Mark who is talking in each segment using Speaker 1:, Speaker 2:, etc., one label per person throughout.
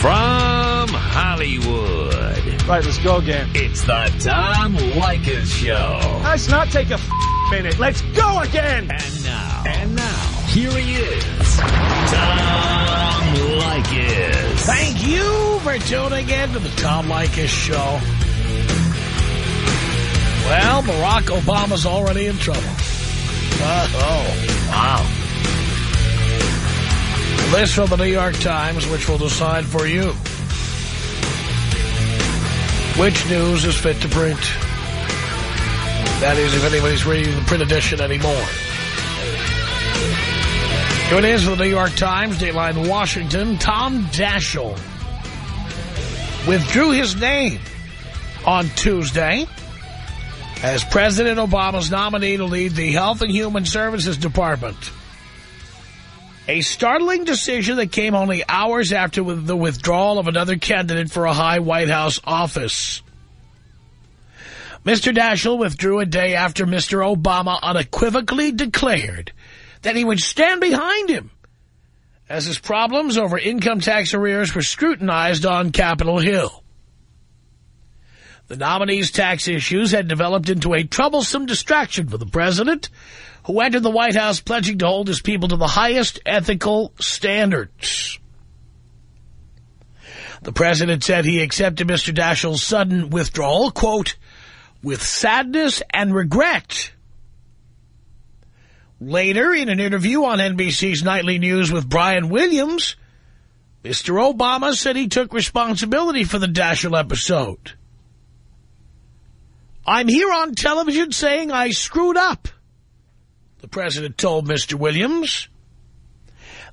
Speaker 1: From Hollywood.
Speaker 2: Right, let's go again.
Speaker 1: It's the Tom Leykis Show.
Speaker 2: Let's not take a minute. Let's go again.
Speaker 1: And now. And now. Here he is. Tom Leykis.
Speaker 3: Thank you for tuning in to the Tom Leykis Show. Well, Barack Obama's already in trouble. Uh, oh, wow. This from the New York Times, which will decide for you which news is fit to print. That is, if anybody's reading the print edition anymore. Here it is for the New York Times, Dateline Washington. Tom Daschle withdrew his name on Tuesday as President Obama's nominee to lead the Health and Human Services Department. A startling decision that came only hours after the withdrawal of another candidate for a high White House office. Mr. Daschle withdrew a day after Mr. Obama unequivocally declared that he would stand behind him as his problems over income tax arrears were scrutinized on Capitol Hill. The nominee's tax issues had developed into a troublesome distraction for the president, who entered the White House pledging to hold his people to the highest ethical standards. The president said he accepted Mr. Daschle's sudden withdrawal, quote, with sadness and regret. Later, in an interview on NBC's Nightly News with Brian Williams, Mr. Obama said he took responsibility for the Daschle episode. I'm here on television saying I screwed up the president told Mr. Williams.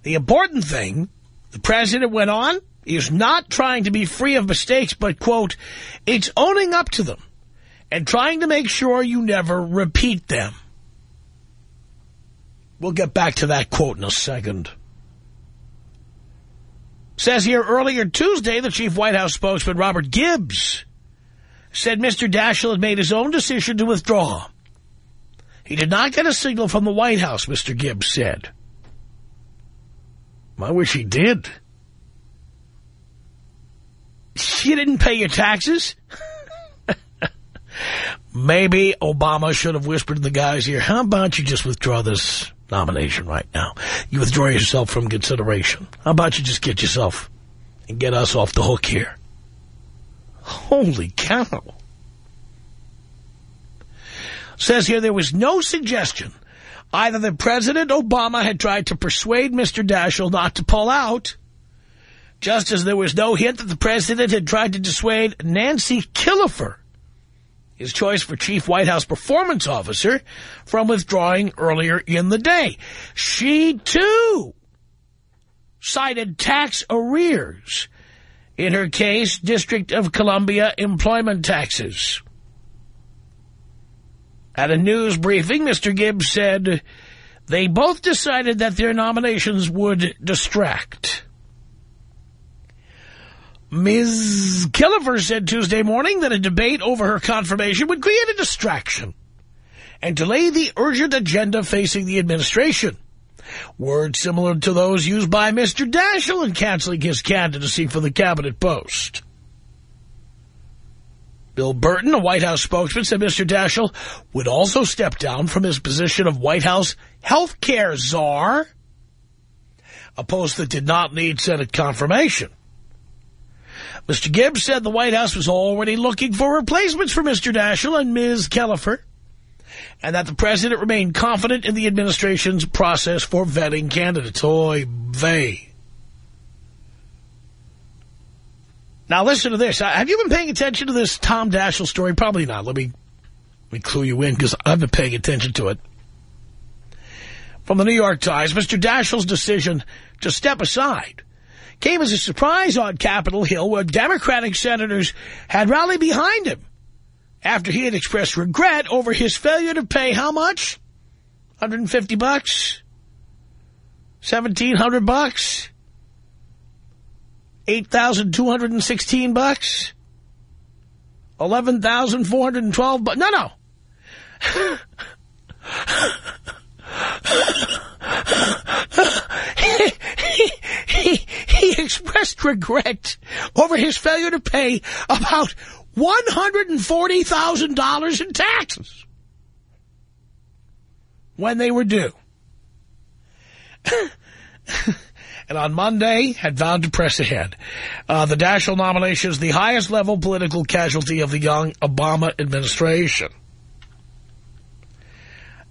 Speaker 3: The important thing, the president went on, is not trying to be free of mistakes, but, quote, it's owning up to them and trying to make sure you never repeat them. We'll get back to that quote in a second. Says here earlier Tuesday, the chief White House spokesman, Robert Gibbs, said Mr. Daschle had made his own decision to withdraw. He did not get a signal from the White House, Mr. Gibbs said. I wish he did. You didn't pay your taxes? Maybe Obama should have whispered to the guys here, how about you just withdraw this nomination right now? You withdraw yourself from consideration. How about you just get yourself and get us off the hook here? Holy cow. Says here there was no suggestion either that President Obama had tried to persuade Mr. Daschle not to pull out, just as there was no hint that the president had tried to dissuade Nancy Killefer, his choice for chief White House performance officer, from withdrawing earlier in the day. She, too, cited tax arrears. In her case, District of Columbia employment taxes. At a news briefing, Mr. Gibbs said they both decided that their nominations would distract. Ms. Killefer said Tuesday morning that a debate over her confirmation would create a distraction and delay the urgent agenda facing the administration. Words similar to those used by Mr. Daschle in canceling his candidacy for the cabinet post. Bill Burton, a White House spokesman, said Mr. Daschle would also step down from his position of White House health care czar, a post that did not need Senate confirmation. Mr. Gibbs said the White House was already looking for replacements for Mr. Daschle and Ms. Killefer, and that the president remained confident in the administration's process for vetting candidates. Oy vey. Now listen to this. Have you been paying attention to this Tom Daschle story? Probably not. Let me, let me clue you in because I've been paying attention to it. From the New York Times, Mr. Daschle's decision to step aside came as a surprise on Capitol Hill where Democratic senators had rallied behind him after he had expressed regret over his failure to pay how much? 150 bucks? 1700 bucks? 8,216 bucks? 11,412 bucks? No, no. he, he, he, he expressed regret over his failure to pay about $140,000 in taxes when they were due. and on Monday had vowed to press ahead. Uh, the Daschle nomination is the highest level political casualty of the young Obama administration.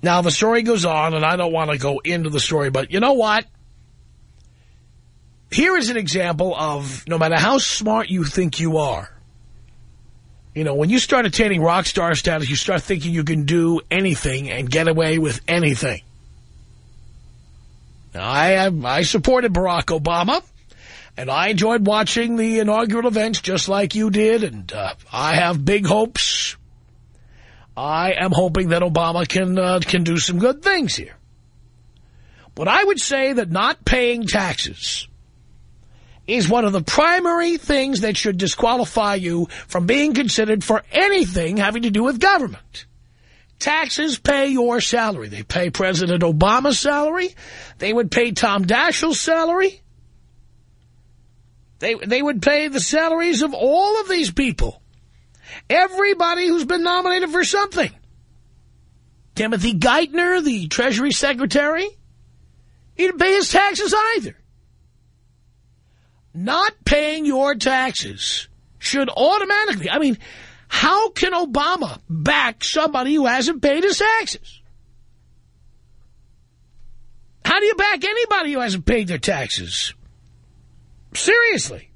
Speaker 3: Now, the story goes on, and I don't want to go into the story, but you know what? Here is an example of no matter how smart you think you are, you know, when you start attaining rock star status, you start thinking you can do anything and get away with anything. Now, I, I supported Barack Obama, and I enjoyed watching the inaugural events just like you did, and uh, I have big hopes. I am hoping that Obama can uh, can do some good things here. But I would say that not paying taxes is one of the primary things that should disqualify you from being considered for anything having to do with government. Taxes pay your salary. They pay President Obama's salary. They would pay Tom Daschle's salary. They, they would pay the salaries of all of these people. Everybody who's been nominated for something. Timothy Geithner, the Treasury Secretary, he didn't pay his taxes either not paying your taxes should automatically, I mean, how can Obama back somebody who hasn't paid his taxes? How do you back anybody who hasn't paid their taxes? Seriously.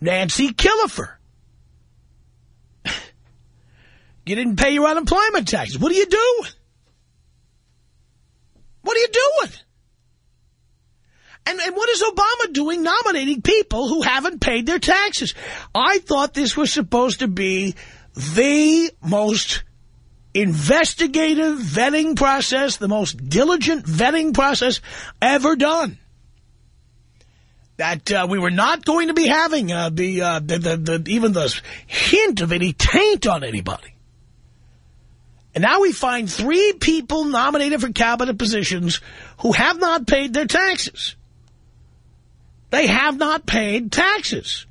Speaker 3: Nancy Killefer. you didn't pay your unemployment taxes. What are you doing? What are you doing? And, and what is Obama doing nominating people who haven't paid their taxes? I thought this was supposed to be the most investigative vetting process, the most diligent vetting process ever done. That uh, we were not going to be having uh, the, uh, the, the, the even the hint of any taint on anybody. And now we find three people nominated for cabinet positions who have not paid their taxes. They have not paid taxes.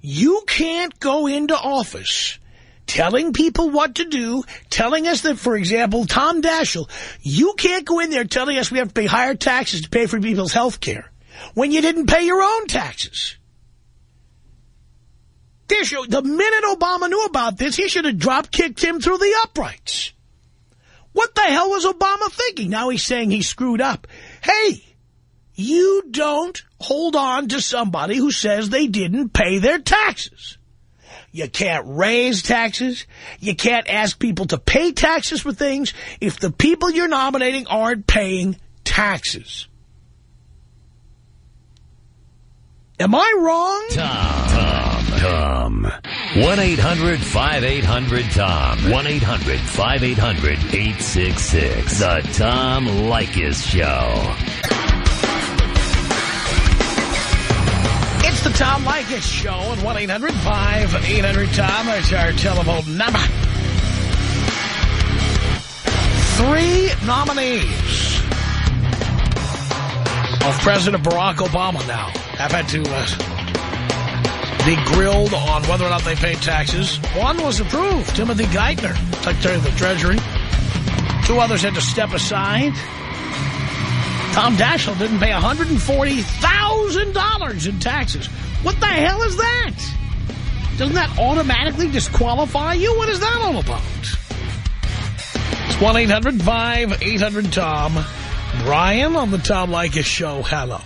Speaker 3: You can't go into office telling people what to do, telling us that, for example, Tom Daschle, you can't go in there telling us we have to pay higher taxes to pay for people's health care when you didn't pay your own taxes. The minute Obama knew about this, he should have drop-kicked him through the uprights. What the hell was Obama thinking? Now he's saying he screwed up. Hey, you don't hold on to somebody who says they didn't pay their taxes. You can't raise taxes. You can't ask people to pay taxes for things if the people you're nominating aren't paying taxes. Am I wrong?
Speaker 1: Tom. Tom. Tom. 1-800-5800-TOM. 1-800-5800-866. The Tom Leykis Show.
Speaker 3: Tom Leykis Show at 1-800-5800-TOM. That's our telephone number. Three nominees of President Barack Obama now have had to uh, be grilled on whether or not they paid taxes. One was approved, Timothy Geithner, Secretary of the Treasury. Two others had to step aside. Tom Daschle didn't pay $140,000 in taxes. What the hell is that? Doesn't that automatically disqualify you? What is that all about? It's 1-800-5800-TOM. Brian on the Tom Leykis Show. Hello.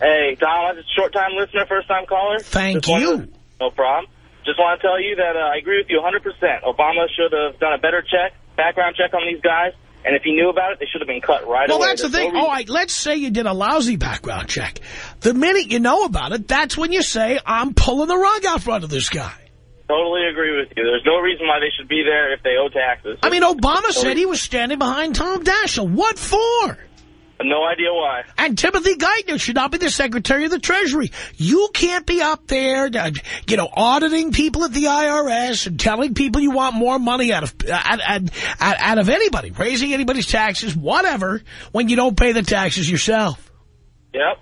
Speaker 4: Hey, Tom, I'm a short-time listener, first-time caller.
Speaker 3: Thank
Speaker 4: Just
Speaker 3: you.
Speaker 4: wanted- no problem. Just want to tell you that uh, I agree with you 100%. Obama should have done a better check, background check on these guys. And if he knew about it, they should have been cut right
Speaker 3: Well,
Speaker 4: away.
Speaker 3: that's the
Speaker 4: There's no
Speaker 3: thing.
Speaker 4: reason-
Speaker 3: All right, let's say you did a lousy background check. The minute you know about it, that's when you say, I'm pulling the rug out from under this guy.
Speaker 4: Totally agree with you. There's no reason why they should be there if they owe taxes.
Speaker 3: I mean, Obama said he was standing behind Tom Daschle. What for?
Speaker 4: No idea why.
Speaker 3: And Timothy Geithner should not be the Secretary of the Treasury. You can't be up there, uh, you know, auditing people at the IRS and telling people you want more money out of out, out, out of anybody, raising anybody's taxes, whatever, when you don't pay the taxes yourself.
Speaker 4: Yep.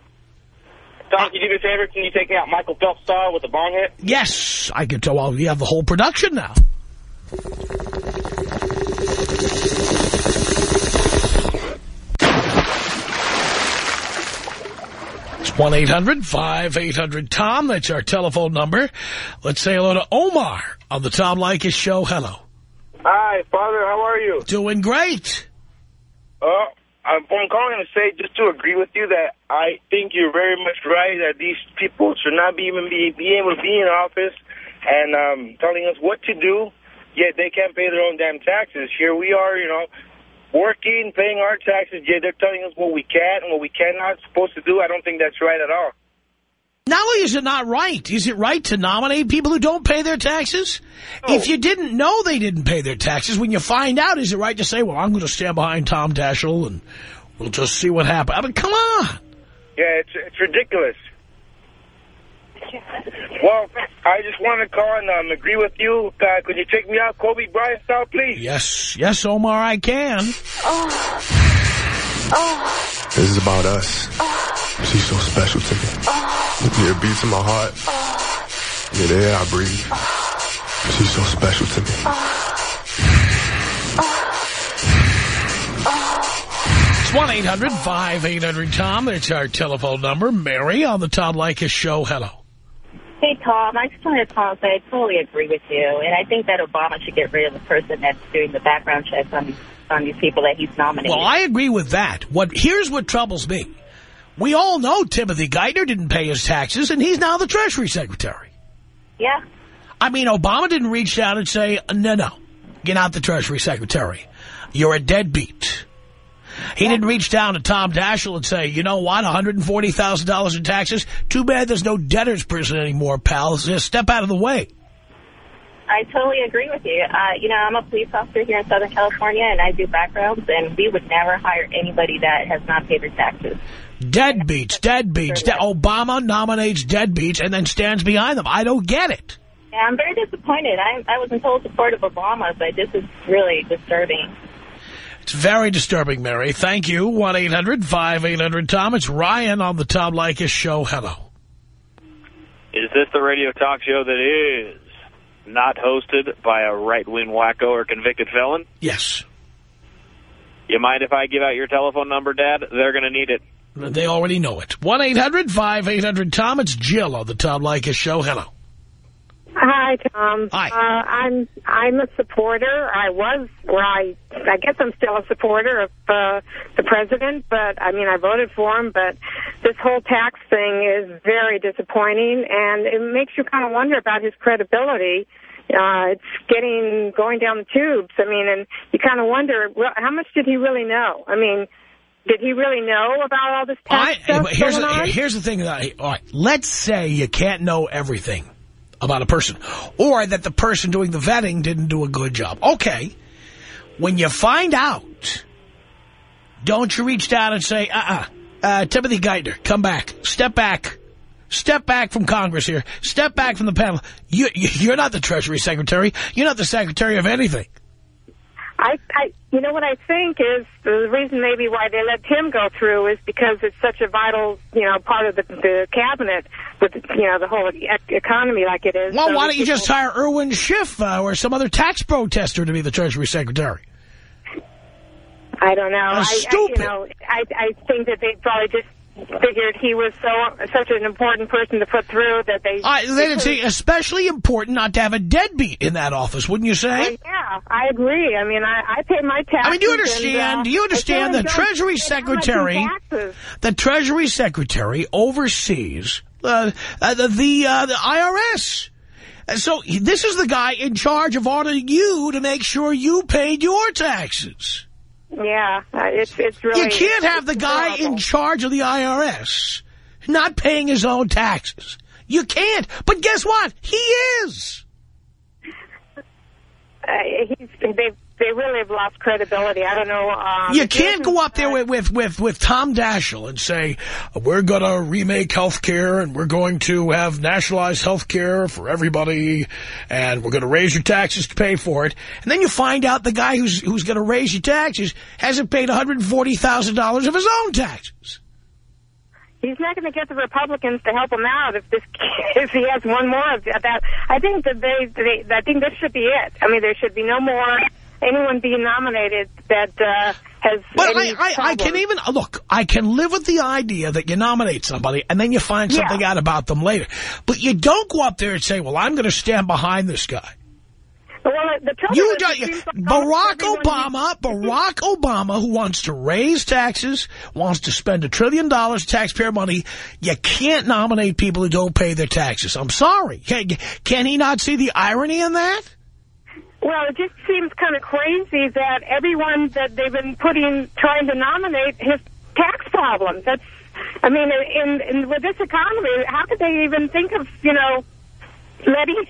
Speaker 4: Tom, can you do me a favor? Can you take me out Michael Phelps style with a bong hit?
Speaker 3: Yes, I can tell. Well, you have the whole production now. It's 1-800-5800-TOM. That's our telephone number. Let's say hello to Omar on the Tom Leykis show. Hello.
Speaker 5: Hi, Father. How are you?
Speaker 3: Doing great.
Speaker 5: Uh, I'm I'm calling to say just to agree with you that I think you're very much right that these people should not be even be, be able to be in office and um, telling us what to do, yet they can't pay their own damn taxes. Here we are, you know, working, paying our taxes, yeah, they're telling us what we can and what we cannot supposed to do. I don't think that's right at all.
Speaker 3: Not only is it not right, is it right to nominate people who don't pay their taxes?
Speaker 5: No.
Speaker 3: If you didn't know they didn't pay their taxes, when you find out, is it right to say, well, I'm going to stand behind Tom Daschle and we'll just see what happens? I mean, come on.
Speaker 5: Yeah, it's it's ridiculous. Well, I just want to call and um, agree with you. Uh, could you take me out Kobe Bryant style, please?
Speaker 3: Yes, yes, Omar, I can.
Speaker 6: oh This is about us. She's so special to me. Yeah, it beats in my heart. Yeah, the air I breathe. She's so special to me.
Speaker 3: It's 1-800-5800-TOM. It's our telephone number. Mary on the Tom Leykis show. Hello.
Speaker 7: Hey, Tom, I just wanted to call and say I totally agree with you. And I think that Obama should get rid of the person that's doing the background checks on these, on these people that he's nominated.
Speaker 3: Well, I agree with that. What Here's what troubles me. We all know Timothy Geithner didn't pay his taxes, and he's now the Treasury Secretary.
Speaker 7: yeah.
Speaker 3: I mean, Obama didn't reach out and say, no, no, get out the Treasury Secretary. You're a deadbeat. He didn't reach down to Tom Daschle and say, you know what, $140,000 in taxes? Too bad there's no debtor's prison anymore, pal. Just step out of the way.
Speaker 7: I totally agree with you. Uh, you know, I'm a police officer here in Southern California, and I do backgrounds, and we would never hire anybody that has not paid their taxes.
Speaker 3: Deadbeats, deadbeats. De Obama nominates deadbeats and then stands behind them. I don't get it.
Speaker 7: Yeah, I'm very disappointed. I, I was in total support of Obama, but this is really disturbing.
Speaker 3: It's very disturbing, Mary. Thank you. 1-800-5800-TOM. It's Ryan on the Tom Leykis show. Hello.
Speaker 8: Is this the radio talk show that is not hosted by a right-wing wacko or convicted felon?
Speaker 3: Yes.
Speaker 8: You mind if I give out your telephone number, Dad? They're going to need it.
Speaker 3: They already know it. 1-800-5800-TOM. It's Jill on the Tom Leykis show. Hello.
Speaker 9: Hi, Tom.
Speaker 3: Hi.
Speaker 9: Uh, I'm I'm a supporter. I was, well, I I guess I'm still a supporter of uh, the president, but I mean I voted for him. But this whole tax thing is very disappointing, and it makes you kind of wonder about his credibility. Uh, it's getting going down the tubes. I mean, and you kind of wonder well, how much did he really know? I mean. Did he really know about all this tax
Speaker 3: I,
Speaker 9: stuff
Speaker 3: here's, the, here's the thing. All right, let's say you can't know everything about a person, or that the person doing the vetting didn't do a good job. Okay, when you find out, don't you reach down and say, uh-uh, uh, Timothy Geithner, come back, step back, step back from Congress here, step back from the panel. You, you, you're not the Treasury Secretary. You're not the Secretary of anything.
Speaker 9: I, I, you know what I think is the reason maybe why they let him go through is because it's such a vital, you know, part of the, the cabinet with, you know, the whole e economy like it is.
Speaker 3: Well,
Speaker 9: So
Speaker 3: why don't you just hire Irwin Schiff uh, or some other tax protester to be the Treasury Secretary?
Speaker 9: I don't know. I, I,
Speaker 3: stupid.
Speaker 9: you know, I, I think that they probably just figured he was so such an important person to put through that they.
Speaker 3: I, they didn't especially important not to have a deadbeat in that office, wouldn't you say?
Speaker 9: Yeah, I agree. I mean, I, I pay my taxes.
Speaker 3: I mean, do you
Speaker 9: and,
Speaker 3: understand?
Speaker 9: uh,
Speaker 3: do you understand the Treasury
Speaker 9: don't pay how much in
Speaker 3: Secretary? The Treasury Secretary oversees uh, uh, the the, uh, the IRS. So this is the guy in charge of ordering you to make sure you paid your taxes.
Speaker 9: Yeah, uh, it's it's really.
Speaker 3: You can't have the guy in charge of the IRS not paying his own taxes. You can't. But guess what? He is.
Speaker 9: Uh, he's, they they really have lost credibility. I don't know. Um,
Speaker 3: You can't go up there with, with, with, with Tom Daschle and say, we're going to remake health care and we're going to have nationalized health care for everybody and we're going to raise your taxes to pay for it. And then you find out the guy who's, who's going to raise your taxes hasn't paid $140,000 of his own taxes.
Speaker 9: he's not going to get the Republicans to help him out if this if he has one more of that. I think that they, they I think this should be it. I mean, there should be no more anyone being nominated that uh, has.
Speaker 3: But
Speaker 9: any
Speaker 3: I, I, I can even look. I can live with the idea that you nominate somebody and then you find
Speaker 9: Yeah.
Speaker 3: something out about them later. But you don't go up there and say, "Well, I'm going to stand behind this guy."
Speaker 9: Well, the
Speaker 3: You don't. You, Barack Obama, Barack Obama, who wants to raise taxes, wants to spend a trillion dollars of taxpayer money. You can't nominate people who don't pay their taxes. I'm sorry. Can, can he not see the irony in that?
Speaker 9: Well, it just seems kind of crazy that everyone that they've been putting, trying to nominate, has tax problems. That's, I mean, in, in with this economy, how could they even think of, you know, letting?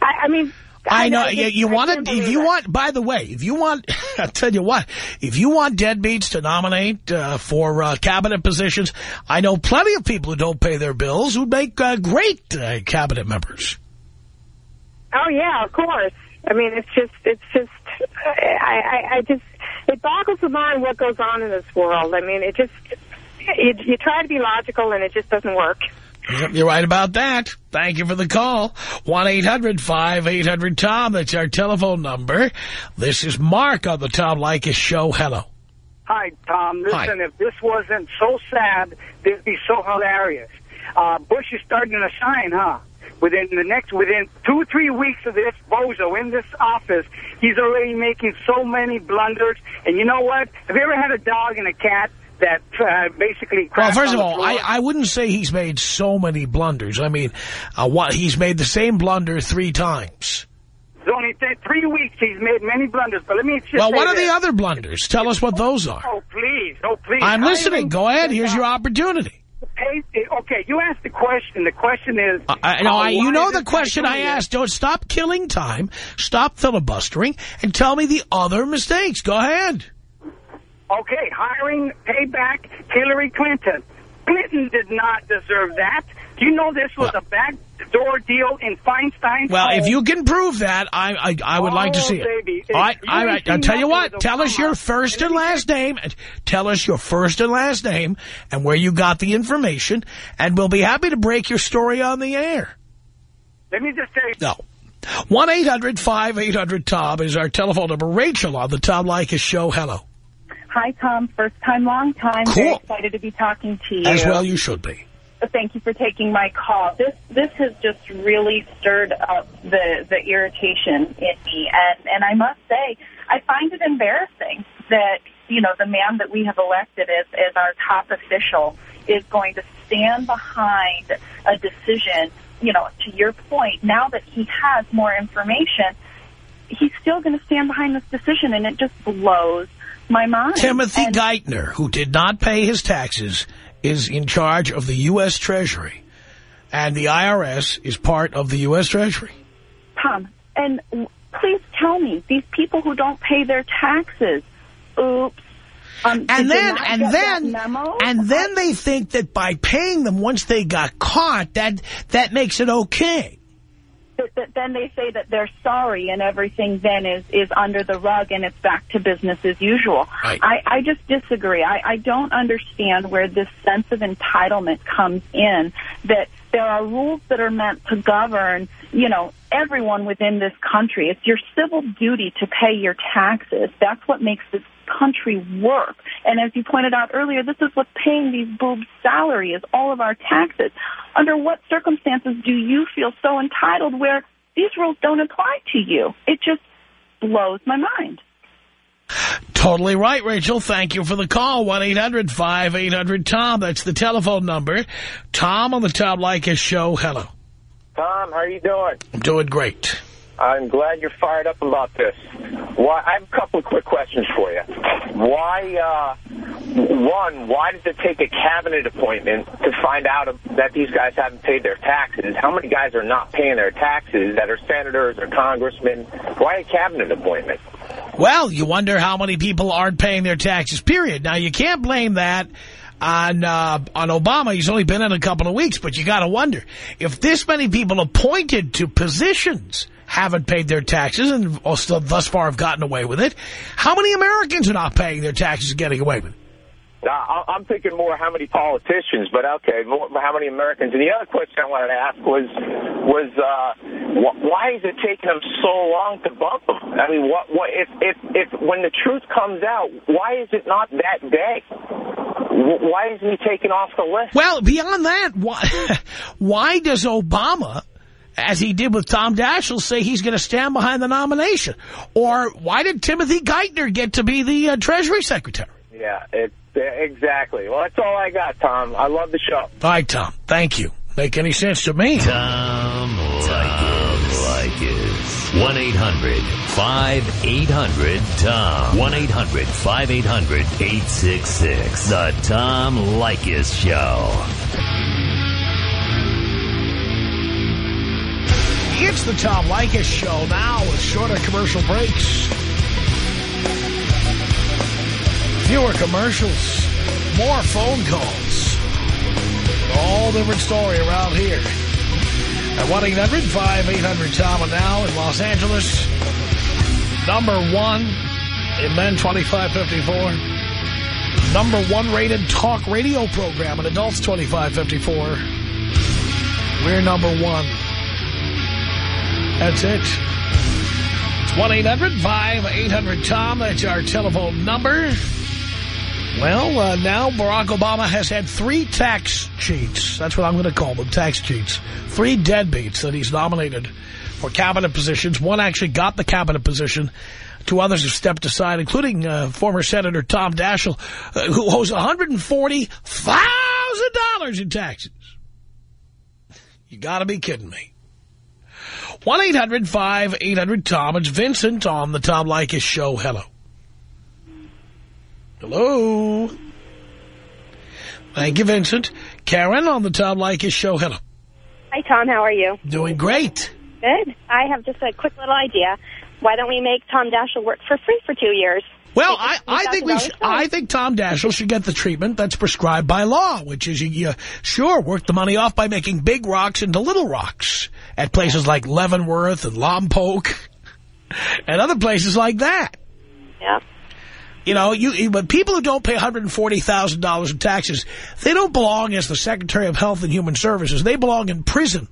Speaker 9: I, I mean.
Speaker 3: I know you, you want
Speaker 9: can't.
Speaker 3: If you
Speaker 9: it.
Speaker 3: want, by the way, if you want, I'll tell you what. If you want deadbeats to nominate uh, for uh, cabinet positions, I know plenty of people who don't pay their bills who make uh, great uh, cabinet members.
Speaker 9: Oh yeah, of course. I mean, it's just, it's just, I, I, I just, it boggles the mind what goes on in this world. I mean, it just, you, you try to be logical and it just doesn't work.
Speaker 3: Yep, You're right about that. Thank you for the call. 1-800-5800-TOM. That's our telephone number. This is Mark on the Tom Leykis Show. Hello.
Speaker 10: Hi, Tom.
Speaker 3: Hi.
Speaker 10: Listen, if this wasn't so sad, it'd be so hilarious. Uh, Bush is starting to shine, huh? Within the next, within two, three weeks of this bozo in this office, he's already making so many blunders. And you know what? Have you ever had a dog and a cat that uh, basically
Speaker 3: Well, first of all. I, I wouldn't say he's made so many blunders. I mean, uh, what he's made the same blunder three times.
Speaker 10: It's only th three weeks he's made many blunders. But let me just
Speaker 3: Well, what are
Speaker 10: this.
Speaker 3: the other blunders? Tell us what those are.
Speaker 10: Oh, please. Oh, please.
Speaker 3: I'm listening. Go ahead. Here's your opportunity.
Speaker 10: Okay, you asked the question. The question is...
Speaker 3: I, no, I, you know the question I asked. Don't stop killing time. Stop filibustering and tell me the other mistakes. Go ahead.
Speaker 10: Okay, hiring payback Hillary Clinton. Clinton did not deserve that. Do you know this was a backdoor deal in Feinstein's
Speaker 3: Well, if you can prove that, I I, I would like to
Speaker 10: Oh,
Speaker 3: see it.
Speaker 10: baby. If
Speaker 3: All right,
Speaker 10: you
Speaker 3: all. I'll tell you what. Tell us your first and last name. Tell us your first and last name and where you got the information, and we'll be happy to break your story on the air.
Speaker 10: Let me just say...
Speaker 3: No. 1-800-5800-TOM is our telephone number. Rachel on the Tom Leykis show. Hello.
Speaker 11: Hi, Tom. First time, long time. Very
Speaker 3: Cool.
Speaker 11: excited to be talking to you.
Speaker 3: As well you should be.
Speaker 11: Thank you for taking my call. This this has just really stirred up the the irritation in me, and and I must say, I find it embarrassing that you know the man that we have elected as as our top official is going to stand behind a decision. You know, to your point, now that he has more information, he's still going to stand behind this decision, and it just blows my mind.
Speaker 3: Timothy
Speaker 11: And-
Speaker 3: Geithner, who did not pay his taxes, is in charge of the U.S. Treasury. And the IRS is part of the U.S. Treasury.
Speaker 11: Tom, and please tell me, these people who don't pay their taxes, oops. Um,
Speaker 3: and then, and then, and then they think that by paying them once they got caught, that that makes it okay.
Speaker 11: That- that- then they say that they're sorry and everything then is, is under the rug and it's back to business as usual.
Speaker 3: Right.
Speaker 11: I, I just disagree. I, I don't understand where this sense of entitlement comes in, that there are rules that are meant to govern, you know, everyone within this country. It's your civil duty to pay your taxes. That's what makes this country work. And as you pointed out earlier, this is what's paying these boobs' salary is all of our taxes. Under what circumstances do you feel so entitled where these rules don't apply to you? It just blows my mind.
Speaker 3: Totally right, Rachel. Thank you for the call. 1-800-5800-TOM. That's the telephone number. Tom on the Tom Leykis show. Hello.
Speaker 12: Tom, how are you doing?
Speaker 3: I'm doing great.
Speaker 12: I'm glad you're fired up about this. Why? I have a couple of quick questions for you. Why? Uh, one, why does it take a cabinet appointment to find out that these guys haven't paid their taxes? How many guys are not paying their taxes that are senators or congressmen? Why a cabinet appointment?
Speaker 3: Well, you wonder how many people aren't paying their taxes, period. Now, you can't blame that on uh, on Obama. He's only been in a couple of weeks, but you got to wonder, if this many people appointed to positions haven't paid their taxes and also thus far have gotten away with it, how many Americans are not paying their taxes and getting away with it?
Speaker 12: I'm thinking more how many politicians, but okay, more, how many Americans? And the other question I wanted to ask was, was uh, wh- why is it taking them so long to bump them? I mean, what, what if, if, if when the truth comes out, why is it not that day? Why isn't he taken off the list?
Speaker 3: Well, beyond that, why, why does Obama, as he did with Tom Daschle, say he's going to stand behind the nomination? Or why did Timothy Geithner get to be the uh, Treasury Secretary?
Speaker 12: Yeah, it, exactly. Well, that's all I got, Tom. I love the show.
Speaker 3: All right, Tom. Thank you. Make any sense to me?
Speaker 1: Tom Leykis. 1-800-5800-TOM. 1-800-5800-866. The Tom Leykis Show.
Speaker 3: It's the Tom Leykis Show now with shorter commercial breaks. Fewer commercials. More phone calls. All different story around here. At 1-800-5800-TOM and now in Los Angeles. Number one in Men 2554. Number one rated talk radio program in Adults 2554. We're number one. That's it. It's 1-800-5800-TOM. That's our telephone number. Well, uh, now Barack Obama has had three tax cheats. That's what I'm going to call them, tax cheats. Three deadbeats that he's nominated for cabinet positions. One actually got the cabinet position. Two others have stepped aside, including uh, former Senator Tom Daschle, uh, who owes $140,000 in taxes. You got to be kidding me. 1-800-5800-TOM. It's Vincent on the Tom Leykis Show. Hello. Hello. Thank you, Vincent. Karen on the Tom Leykis Show. Hello.
Speaker 13: Hi, Tom. How are you?
Speaker 3: Doing great.
Speaker 13: Good. I have just a quick little idea. Why don't we make Tom Daschle work for free for two years?
Speaker 3: Well, I, I think we should, I think Tom Daschle should get the treatment that's prescribed by law, which is you, you sure work the money off by making big rocks into little rocks at places like Leavenworth and Lompoc and other places like that.
Speaker 13: Yeah.
Speaker 3: You know, you but people who don't pay $140,000 in taxes, they don't belong as the Secretary of Health and Human Services. They belong in prison.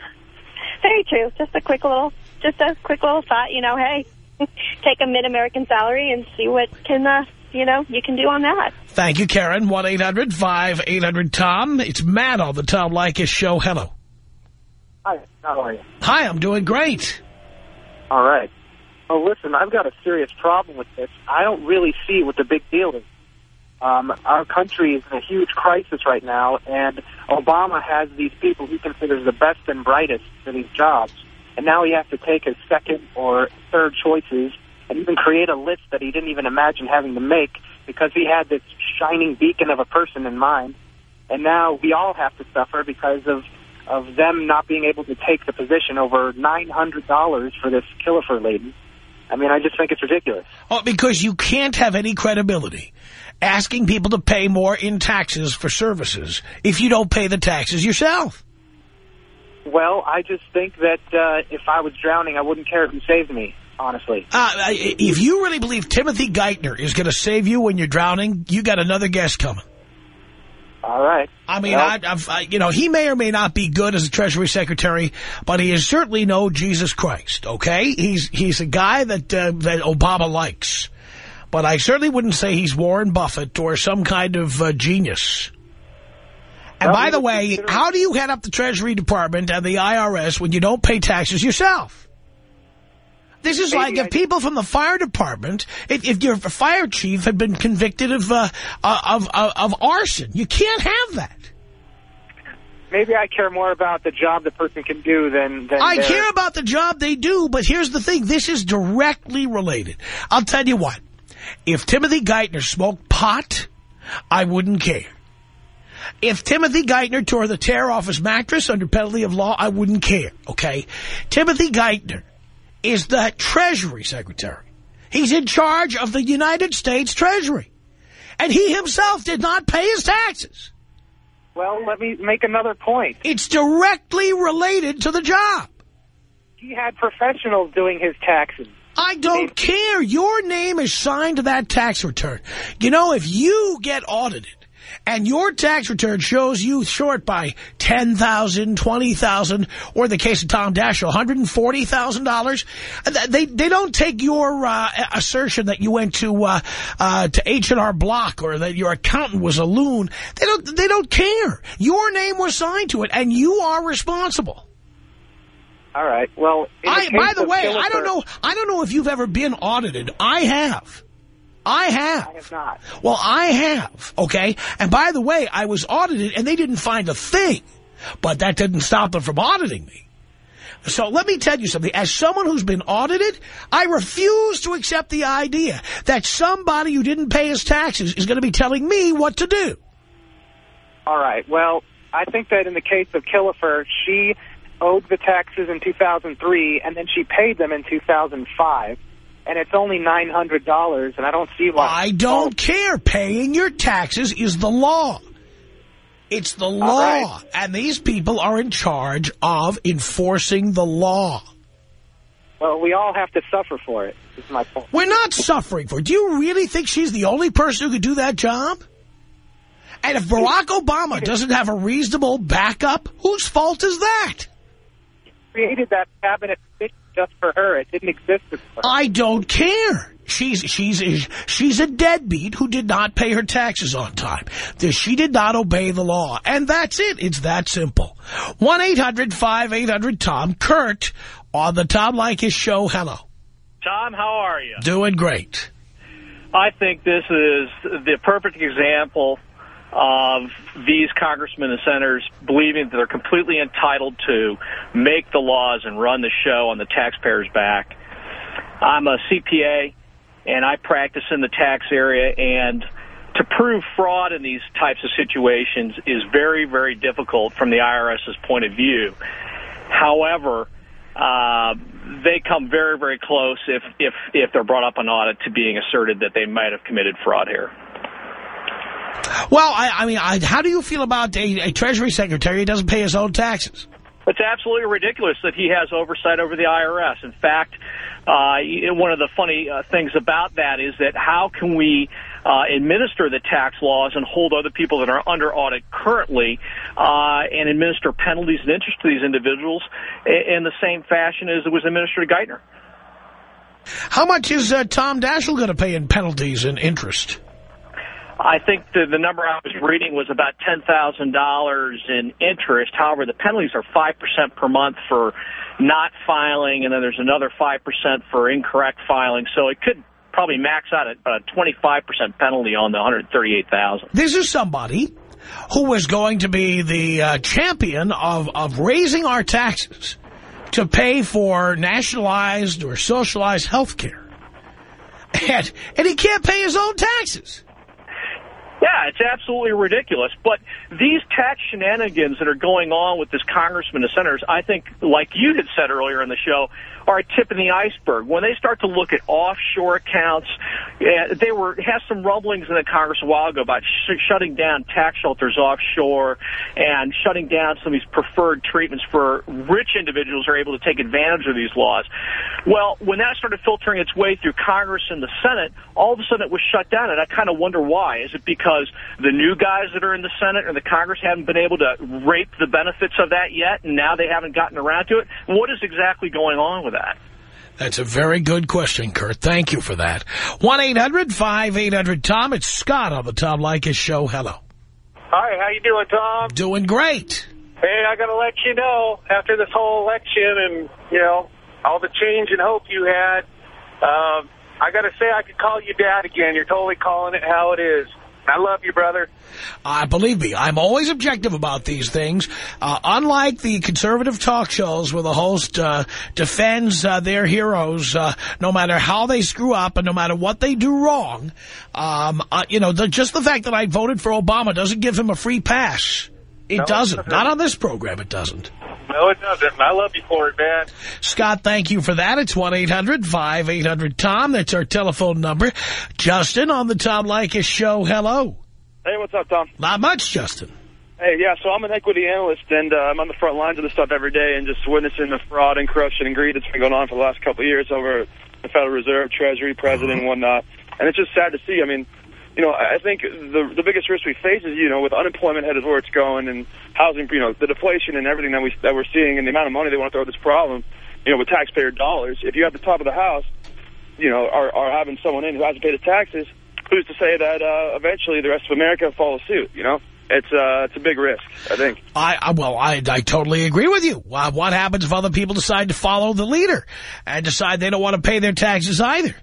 Speaker 13: Very true. Just a quick little, just a quick little thought. You know, hey, take a mid-American salary and see what can, uh, you know, you can do on that.
Speaker 3: Thank you, Karen. 1-800-5800-TOM. It's Matt on the Tom Leykis Show. Hello.
Speaker 14: Hi, how are you?
Speaker 3: Hi, I'm doing great.
Speaker 14: All right. Well, listen, I've got a serious problem with this. I don't really see what the big deal is. Um, our country is in a huge crisis right now, and Obama has these people he considers the best and brightest for these jobs. And now he has to take his second or third choices and even create a list that he didn't even imagine having to make because he had this shining beacon of a person in mind. And now we all have to suffer because of of them not being able to take the position over $900 for this Killefer lady. I mean, I just think it's ridiculous.
Speaker 3: Oh, because you can't have any credibility asking people to pay more in taxes for services if you don't pay the taxes yourself.
Speaker 14: Well, I just think that uh, if I was drowning, I wouldn't care who saved me, honestly.
Speaker 3: Uh, if you really believe Timothy Geithner is going to save you when you're drowning, you got another guest coming.
Speaker 14: All right.
Speaker 3: I mean,
Speaker 14: Well-
Speaker 3: I, I've, I, you know, he may or may not be good as a Treasury Secretary, but he is certainly no Jesus Christ, okay? He's he's a guy that uh, that Obama likes. But I certainly wouldn't say he's Warren Buffett or some kind of uh, genius. And by the way, how do you head up the Treasury Department and the IRS when you don't pay taxes yourself? This is like if people from the fire department, if, if your fire chief had been convicted of, uh, of, of, of arson, you can't have that.
Speaker 14: Maybe I care more about the job the person can do than... than
Speaker 3: I
Speaker 14: their-
Speaker 3: care about the job they do, but here's the thing. This is directly related. I'll tell you what. If Timothy Geithner smoked pot, I wouldn't care. If Timothy Geithner tore the tear off his mattress under penalty of law, I wouldn't care, okay? Timothy Geithner is the Treasury Secretary. He's in charge of the United States Treasury. And he himself did not pay his taxes.
Speaker 14: Well, let me make another point.
Speaker 3: It's directly related to the job.
Speaker 14: He had professionals doing his taxes.
Speaker 3: I don't care. Your name is signed to that tax return. You know, if you get audited and your tax return shows you short by $10,000, $20,000, or in the case of Tom Daschle, $140,000, they, they don't take your uh, assertion that you went to uh, uh, to H&R Block or that your accountant was a loon. They don't, they don't care. Your name was signed to it, and you are responsible.
Speaker 14: All right. Well, the
Speaker 3: I, by the way, I don't know. I don't know if you've ever been audited. I have. I have.
Speaker 14: I have not.
Speaker 3: Well, I have. Okay. And by the way, I was audited, and they didn't find a thing, but that didn't stop them from auditing me. So let me tell you something. As someone who's been audited, I refuse to accept the idea that somebody who didn't pay his taxes is going to be telling me what to do.
Speaker 14: All right. Well, I think that in the case of Killefer, she owed the taxes in 2003, and then she paid them in 2005. And it's only $900, and I don't see why.
Speaker 3: I don't care. Paying your taxes is the law. It's the law. And these people are in charge of enforcing the law.
Speaker 14: Well, we all have to suffer for it, is my point.
Speaker 3: We're not suffering for it. Do you really think she's the only person who could do that job? And if Barack Obama doesn't have a reasonable backup, whose fault is that?
Speaker 14: created that cabinet just for her. It didn't exist before.
Speaker 3: I don't care. She's she's she's a deadbeat who did not pay her taxes on time. She did not obey the law. And that's it. It's that simple. 1-800-5800-TOM. Kurt on the Tom Leykis show. Hello.
Speaker 15: Tom, how are you?
Speaker 3: Doing great.
Speaker 15: I think this is the perfect example of these congressmen and senators believing that they're completely entitled to make the laws and run the show on the taxpayer's back. I'm a CPA, and I practice in the tax area, and to prove fraud in these types of situations is very, very difficult from the IRS's point of view. However, uh, they come very, very close if, if, if they're brought up on audit to being asserted that they might have committed fraud here.
Speaker 3: Well, I, I mean, I, how do you feel about a, a Treasury Secretary who doesn't pay his own taxes?
Speaker 15: It's absolutely ridiculous that he has oversight over the IRS. In fact, uh, one of the funny uh, things about that is that how can we uh, administer the tax laws and hold other people that are under audit currently uh, and administer penalties and interest to these individuals in, in the same fashion as it was administered to Geithner?
Speaker 3: How much is uh, Tom Daschle going to pay in penalties and interest?
Speaker 15: I think the, the number I was reading was about $10,000 in interest. However, the penalties are 5% per month for not filing, and then there's another 5% for incorrect filing. So it could probably max out at a 25% penalty on the 138000
Speaker 3: This is somebody who was going to be the uh, champion of, of raising our taxes to pay for nationalized or socialized health care. And, and he can't pay his own taxes.
Speaker 15: Yeah, it's absolutely ridiculous. But these tax shenanigans that are going on with this congressman and senators, I think, like you had said earlier in the show, are a tip in the iceberg. When they start to look at offshore accounts, they were had some rumblings in the Congress a while ago about sh shutting down tax shelters offshore and shutting down some of these preferred treatments for rich individuals who are able to take advantage of these laws. Well, when that started filtering its way through Congress and the Senate, all of a sudden it was shut down, and I kind of wonder why. Is it because the new guys that are in the Senate and the Congress haven't been able to rape the benefits of that yet, and now they haven't gotten around to it? What is exactly going on with that?
Speaker 3: That's a very good question, Kurt. Thank you for that. 1-800-5800-TOM. It's Scott on the Tom Leykis Show. Hello.
Speaker 16: Hi, how you doing, Tom?
Speaker 3: Doing great.
Speaker 16: Hey, I got to let you know, after this whole election and, you know, all the change and hope you had, uh, I got to say I could call you dad again. You're totally calling it how it is. I love you, brother.
Speaker 3: Uh, believe me, I'm always objective about these things. Uh, unlike the conservative talk shows where the host uh, defends uh, their heroes uh, no matter how they screw up and no matter what they do wrong, um, uh, you know, the, just the fact that I voted for Obama doesn't give him a free pass. It
Speaker 16: No,
Speaker 3: doesn't.
Speaker 16: doesn't.
Speaker 3: Not on this program, it doesn't.
Speaker 16: No, it doesn't. and I love you for it, man.
Speaker 3: Scott, thank you for that. It's 1-800-5800-TOM. That's our telephone number. Justin on the Tom Leykis Show. Hello.
Speaker 17: Hey, what's up, Tom?
Speaker 3: Not much, Justin.
Speaker 17: Hey, yeah, so I'm an equity analyst, and uh, I'm on the front lines of this stuff every day and just witnessing the fraud and corruption and greed that's been going on for the last couple of years over the Federal Reserve, Treasury, President, and whatnot. And it's just sad to see. I mean, you know, I think the the biggest risk we face is, you know, with unemployment headed where it's going and housing, you know, the deflation and everything that we that we're seeing and the amount of money they want to throw at this problem, you know, with taxpayer dollars. If you have the top of the house, you know, are, are having someone in who hasn't paid his taxes, who's to say that uh, eventually the rest of America will follow suit, you know? It's uh, it's a big risk, I think.
Speaker 3: I, I well, I, I totally agree with you. Uh, what happens if other people decide to follow the leader and decide they don't want to pay their taxes either?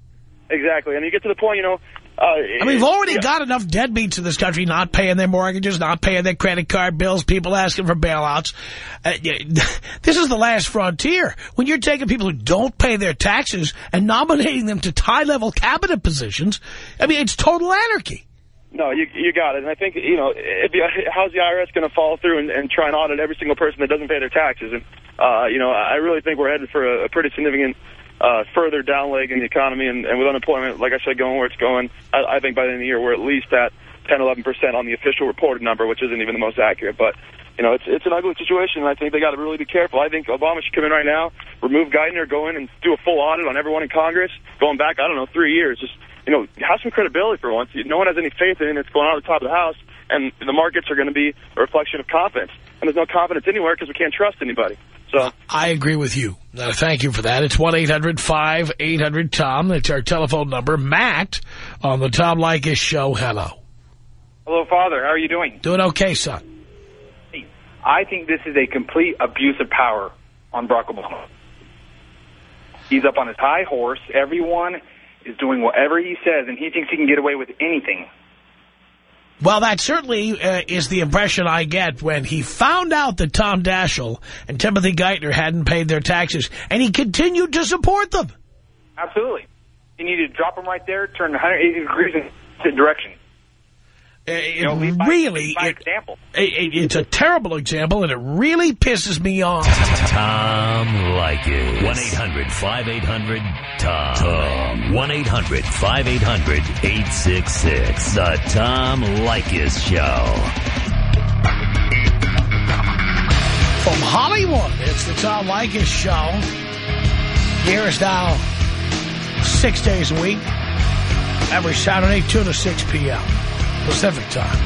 Speaker 17: Exactly. And you get to the point, you know... Uh,
Speaker 3: I mean, we've already
Speaker 17: yeah.
Speaker 3: got enough deadbeats in this country not paying their mortgages, not paying their credit card bills, people asking for bailouts. Uh, this is the last frontier. When you're taking people who don't pay their taxes and nominating them to high-level cabinet positions, I mean, it's total anarchy.
Speaker 17: No, you you got it. And I think, you know, if you, how's the IRS going to follow through and, and try and audit every single person that doesn't pay their taxes? And, uh, you know, I really think we're headed for a, a pretty significant uh, further down leg in the economy. And, and with unemployment, like I said, going where it's going, I, I think by the end of the year we're at least at 10, 11% on the official reported number, which isn't even the most accurate. But, you know, it's it's an ugly situation, and I think they got to really be careful. I think Obama should come in right now, remove Geithner, go in and do a full audit on everyone in Congress, going back, I don't know, three years. Just you know, have some credibility for once. No one has any faith in it. It's going on at the top of the house, and the markets are going to be a reflection of confidence. And there's no confidence anywhere because we can't trust anybody. So
Speaker 3: I agree with you. Uh, thank you for that. It's 1-800-5800-TOM. That's our telephone number. Matt on the Tom Leykis show. Hello.
Speaker 18: Hello, Father. How are you doing?
Speaker 3: Doing okay, son.
Speaker 18: I think this is a complete abuse of power on Barack Obama. He's up on his high horse. Everyone is doing whatever he says, and he thinks he can get away with anything.
Speaker 3: Well, that certainly uh, is the impression I get when he found out that Tom Daschle and Timothy Geithner hadn't paid their taxes, and he continued to support them.
Speaker 18: Absolutely. You need to drop them right there, turn 180 degrees in direction.
Speaker 3: Uh, it
Speaker 18: You know, lead
Speaker 3: really,
Speaker 18: lead by
Speaker 3: it-
Speaker 18: example.
Speaker 3: it- it- it's a terrible example, and it really pisses me off.
Speaker 1: Tom Leykis. 1-800-5800-TOM. Tom. 1-800-5800-866. The Tom Leykis Show.
Speaker 3: From Hollywood, it's the Tom Leykis Show. Here is now six days a week, every Saturday, 2 to 6 p.m. Pacific Time.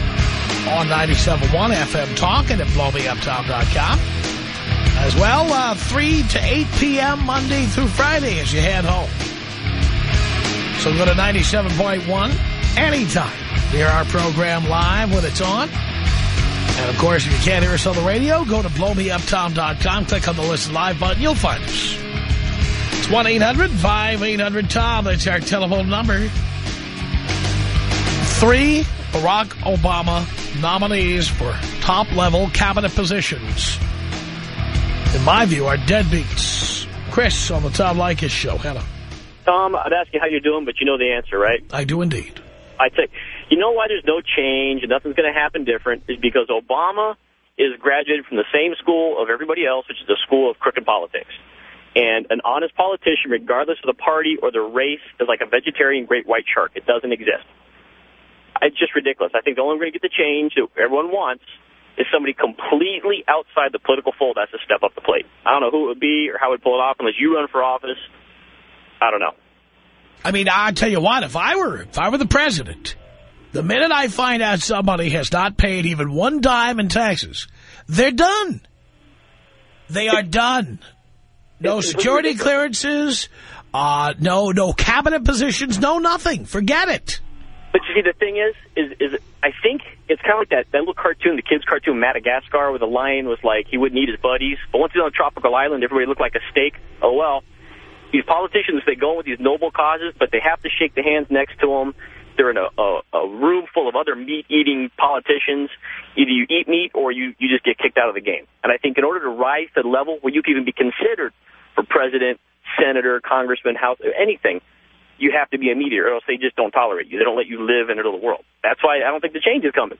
Speaker 3: On 97.1 FM Talk and at blowmeuptom.com. As well, uh, 3 to 8 p.m. Monday through Friday as you head home. So go to 97.1 anytime. Hear our program live when it's on. And, of course, if you can't hear us on the radio, go to blowmeuptom.com, click on the Listen Live button, you'll find us. It's 1-800-5800-TOM. That's our telephone number. Three Barack Obama nominees for top-level cabinet positions. In my view, are deadbeats. Chris on the Tom Leykis show. Hello.
Speaker 19: Tom, I'd ask you how you're doing, but you know the answer, right?
Speaker 3: I do indeed.
Speaker 19: I think, you know why there's no change and nothing's going to happen different is because Obama is graduated from the same school of everybody else, which is the school of crooked politics. And an honest politician, regardless of the party or the race, is like a vegetarian great white shark. It doesn't exist. It's just ridiculous. I think the only way to get the change that everyone wants is somebody completely outside the political fold has to step up the plate. I don't know who it would be or how it would pull it off unless you run for office. I don't know.
Speaker 3: I mean, I'll tell you what, if I were if I were the president, the minute I find out somebody has not paid even one dime in taxes, they're done. They are done. No security clearances, uh, no no cabinet positions, no nothing. Forget it.
Speaker 19: But you see, the thing is, is, is I think it's kind of like that, that little cartoon, the kids' cartoon, Madagascar, where the lion was like, he wouldn't eat his buddies. But once he's on a tropical island, everybody looked like a steak. Oh, well. These politicians, they go with these noble causes, but they have to shake the hands next to them. They're in a, a, a room full of other meat-eating politicians. Either you eat meat or you, you just get kicked out of the game. And I think in order to rise to the level where you can even be considered for president, senator, congressman, house, anything, you have to be a meteor, or else they just don't tolerate you. They don't let you live in the middle of the world. That's why I don't think the change is coming.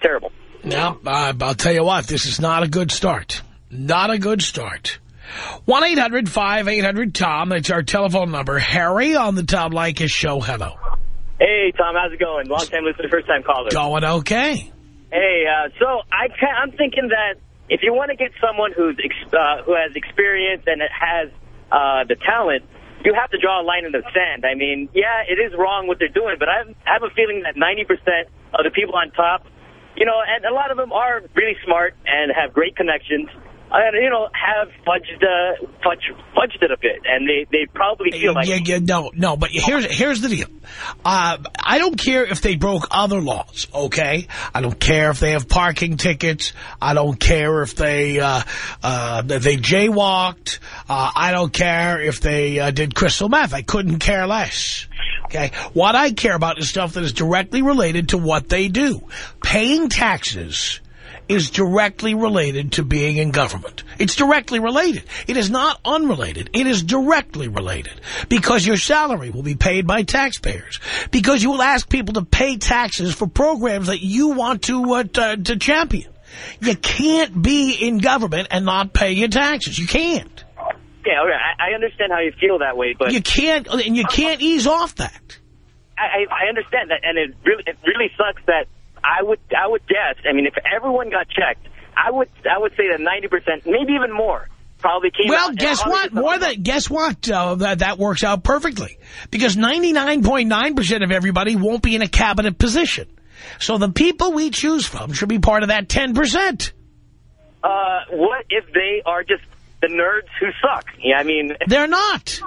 Speaker 19: Terrible.
Speaker 3: Now, uh, I'll tell you what, this is not a good start. Not a good start. 1-800-5800-TOM. That's our telephone number. Harry on the Tom Leykis show. Hello.
Speaker 20: Hey, Tom, how's it going? Long time listener, first time caller.
Speaker 3: Going okay.
Speaker 20: Hey, uh, so I I'm thinking that if you want to get someone who's ex uh, who has experience and has uh, the talent,
Speaker 19: you have to draw a line in the sand. I mean, yeah, it is wrong what they're doing, but I have, a feeling that 90% of the people on top, you know, and a lot of them are really smart and have great connections, and, you know, have fudged, uh, fudged, fudged it a bit, and they, they probably feel like...
Speaker 3: Yeah, yeah, no, no, but here's here's the deal. Uh, I don't care if they broke other laws, okay? I don't care if they have parking tickets. I don't care if they uh, uh, they jaywalked. Uh, I don't care if they uh, did crystal meth. I couldn't care less. Okay, what I care about is stuff that is directly related to what they do. Paying taxes is directly related to being in government. It's directly related. It is not unrelated. It is directly related because your salary will be paid by taxpayers because you will ask people to pay taxes for programs that you want to, uh, to, to champion. You can't be in government and not pay your taxes. You can't.
Speaker 19: Yeah, okay, I, I understand how you feel that way, but...
Speaker 3: You can't, and you can't ease off that.
Speaker 19: I, I I understand that, and it really, it really sucks that I would, I would guess. I mean, if everyone got checked, I would, I would say that 90%, maybe even more, probably came
Speaker 3: Well, guess what? More than guess what? Uh, that that works out perfectly because 99.9 percent of everybody won't be in a cabinet position. So the people we choose from should be part of that 10 percent.
Speaker 19: Uh, what if they are just the nerds who suck? Yeah, I mean...
Speaker 3: They're not.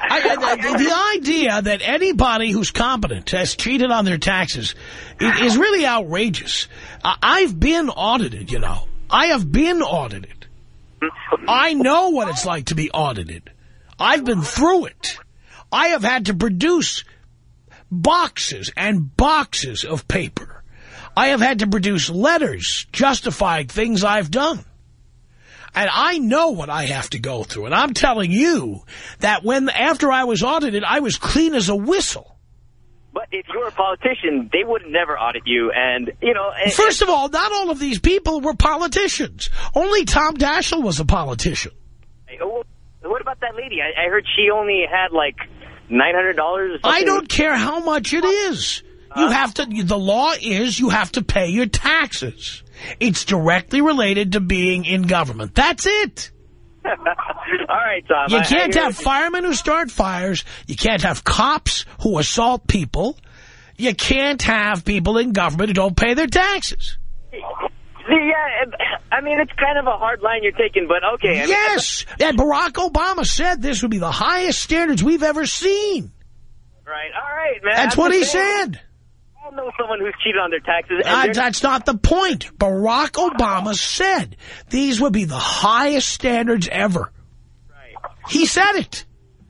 Speaker 3: I, I, the, idea that anybody who's competent has cheated on their taxes is, is really outrageous. I, I've been audited, you know. I have been audited. I know what it's like to be audited. I've been through it. I have had to produce boxes and boxes of paper. I have had to produce letters justifying things I've done. And I know what I have to go through. And I'm telling you that when, after I was audited, I was clean as a whistle.
Speaker 19: But if you're a politician, they would never audit you, and, you know... And,
Speaker 3: First of all, not all of these people were politicians. Only Tom Daschle was a politician.
Speaker 19: What about that lady? I, I heard she only had, like, $900.
Speaker 3: I don't care how much it is. You have to, the law is you have to pay your taxes. It's directly related to being in government. That's it.
Speaker 19: All right, Tom.
Speaker 3: You
Speaker 19: I- I
Speaker 3: can't
Speaker 19: hear
Speaker 3: have firemen who start fires. You can't have cops who assault people. You can't have people in government who don't pay their taxes.
Speaker 19: Yeah, I mean, it's kind of a hard line you're taking, but okay. I mean,
Speaker 3: Yes, and Barack Obama said this would be the highest standards we've ever seen.
Speaker 19: Right, all right, man.
Speaker 3: That's
Speaker 19: I'm
Speaker 3: what he
Speaker 19: saying,
Speaker 3: said.
Speaker 19: Know someone who's cheated on their taxes. And
Speaker 3: Uh, that's not the point. Barack Obama said these would be the highest standards ever. Right. He said it,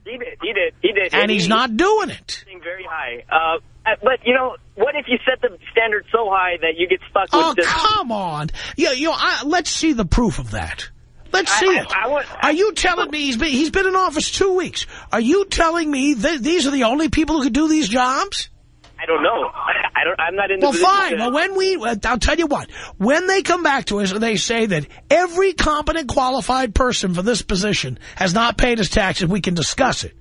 Speaker 19: He did, he did, he did.
Speaker 3: and he's
Speaker 19: he-
Speaker 3: not doing it.
Speaker 19: very high. Uh, but, you know, what if you set the standard so high that you get stuck
Speaker 3: Oh,
Speaker 19: with this...
Speaker 3: come on. You, you know, I, let's see the proof of that. Let's see
Speaker 19: I-
Speaker 3: it.
Speaker 19: I want-
Speaker 3: Are you telling me he's been, he's been in office two weeks? Are you telling me that these are the only people who could do these jobs?
Speaker 19: I don't know. I, don't, I'm not in the
Speaker 3: Well, fine. Well, when we, I'll tell you what, when they come back to us and they say that every competent, qualified person for this position has not paid his taxes, we can discuss it.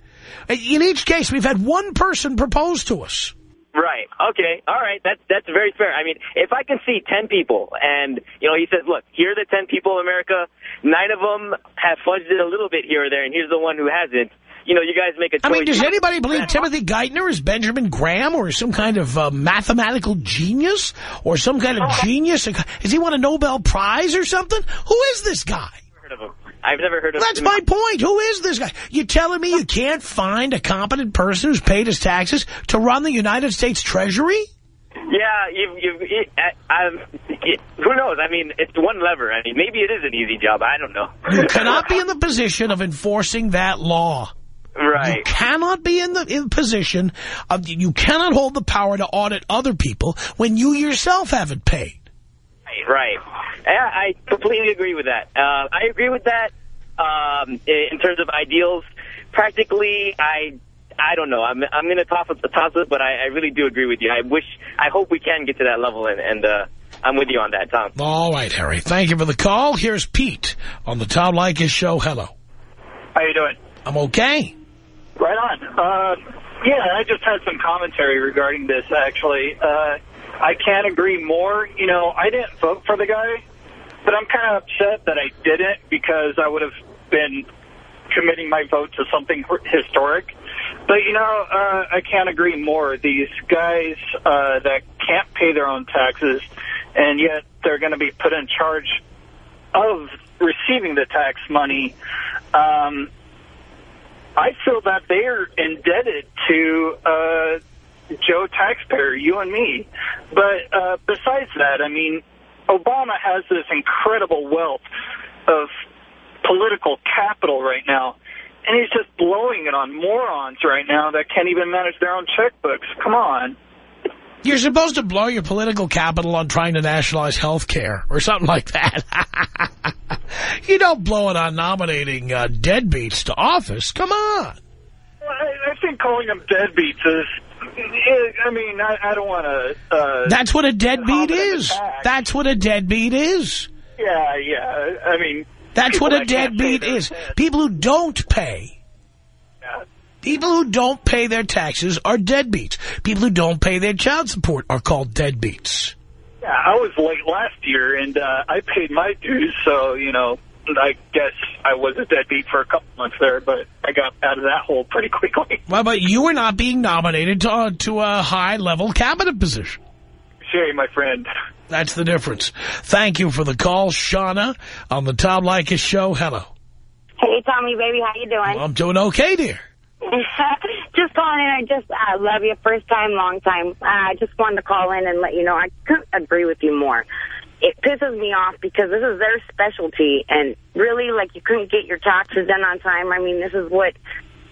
Speaker 3: In each case, we've had one person propose to us.
Speaker 19: Right. Okay. All right. That's that's very fair. I mean, if I can see ten people, and you know, he says, "Look, here are the ten people in America. Nine of them have fudged it a little bit here or there, and here's the one who hasn't." You know, you guys make a
Speaker 3: I
Speaker 19: choice.
Speaker 3: mean, does anybody believe Timothy Geithner is Benjamin Graham or some kind of uh, mathematical genius or some kind of genius? Has he won a Nobel Prize or something? Who is this guy?
Speaker 19: heard of him? I've never heard of.
Speaker 3: That's my point. Who is this guy? You're telling me you can't find a competent person who's paid his taxes to run the United States Treasury?
Speaker 19: Yeah, you've, you've, it, I, it, who knows? I mean, it's one lever. I mean, maybe it is an easy job. I don't know.
Speaker 3: You cannot be in the position of enforcing that law.
Speaker 19: Right.
Speaker 3: You cannot be in the in position of, you cannot hold the power to audit other people when you yourself haven't paid.
Speaker 19: Right, right. Yeah, I completely agree with that. Uh, I agree with that um, in terms of ideals. Practically, I I don't know. I'm I'm going to toss it, toss it, but I, I really do agree with you. I wish, I hope we can get to that level, and, and uh, I'm with you on that, Tom.
Speaker 3: All right, Harry. Thank you for the call. Here's Pete on the Tom Leykis show. Hello.
Speaker 21: How you doing?
Speaker 3: I'm okay.
Speaker 21: Right on. Uh, yeah, I just had some commentary regarding this, actually. Uh, I can't agree more. You know, I didn't vote for the guy, but I'm kind of upset that I didn't because I would have been committing my vote to something historic. But, you know, uh, I can't agree more. These guys uh, that can't pay their own taxes, and yet they're going to be put in charge of receiving the tax money, um, I feel that they are indebted to uh, Joe taxpayer, you and me. But uh, besides that, I mean, Obama has this incredible wealth of political capital right now. And he's just blowing it on morons right now that can't even manage their own checkbooks. Come on.
Speaker 3: You're supposed to blow your political capital on trying to nationalize health care or something like that. you don't blow it on nominating uh, deadbeats to office. Come on.
Speaker 21: Well, I, I think calling them deadbeats is... I mean, I, I don't want to... Uh,
Speaker 3: That's what a deadbeat is. That's what a deadbeat is.
Speaker 21: Yeah, yeah. I mean...
Speaker 3: That's what a
Speaker 21: that can't pay
Speaker 3: deadbeat is. People who don't pay. People who don't pay their taxes are deadbeats. People who don't pay their child support are called deadbeats.
Speaker 21: Yeah, I was late last year, and uh, I paid my dues, so, you know, I guess I was a deadbeat for a couple months there, but I got out of that hole pretty quickly.
Speaker 3: Well, but you were not being nominated to, uh, to a high-level cabinet position.
Speaker 21: Sherry, my friend.
Speaker 3: That's the difference. Thank you for the call, Shauna, on the Tom Leykis show. Hello.
Speaker 22: Hey, Tommy, baby, how you doing?
Speaker 3: I'm doing okay, dear.
Speaker 22: just calling in. I just I love you. First time, long time. Uh, I just wanted to call in and let you know I couldn't agree with you more. It pisses me off because this is their specialty, and really, like, you couldn't get your taxes done on time. I mean, this is what,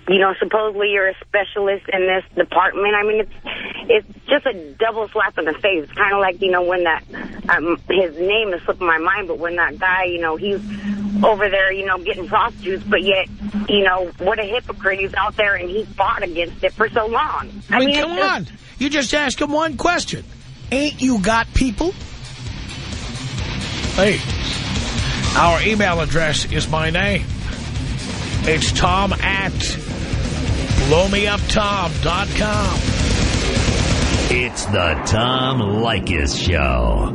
Speaker 22: you know, supposedly you're a specialist in this department. I mean, it's it's just a double slap in the face. It's kind of like, you know, when that, um, his name is slipping my mind, but when that guy, you know, he's over there, you know, getting prostitutes, but yet, you know, what a hypocrite. He's out there and he fought against it for so long.
Speaker 3: I mean, come
Speaker 22: it's just-
Speaker 3: on. You just ask him one question. Ain't you got people? Hey, our email address is my name. It's tom at blowmeuptom.com.
Speaker 1: It's the Tom Leykis Show.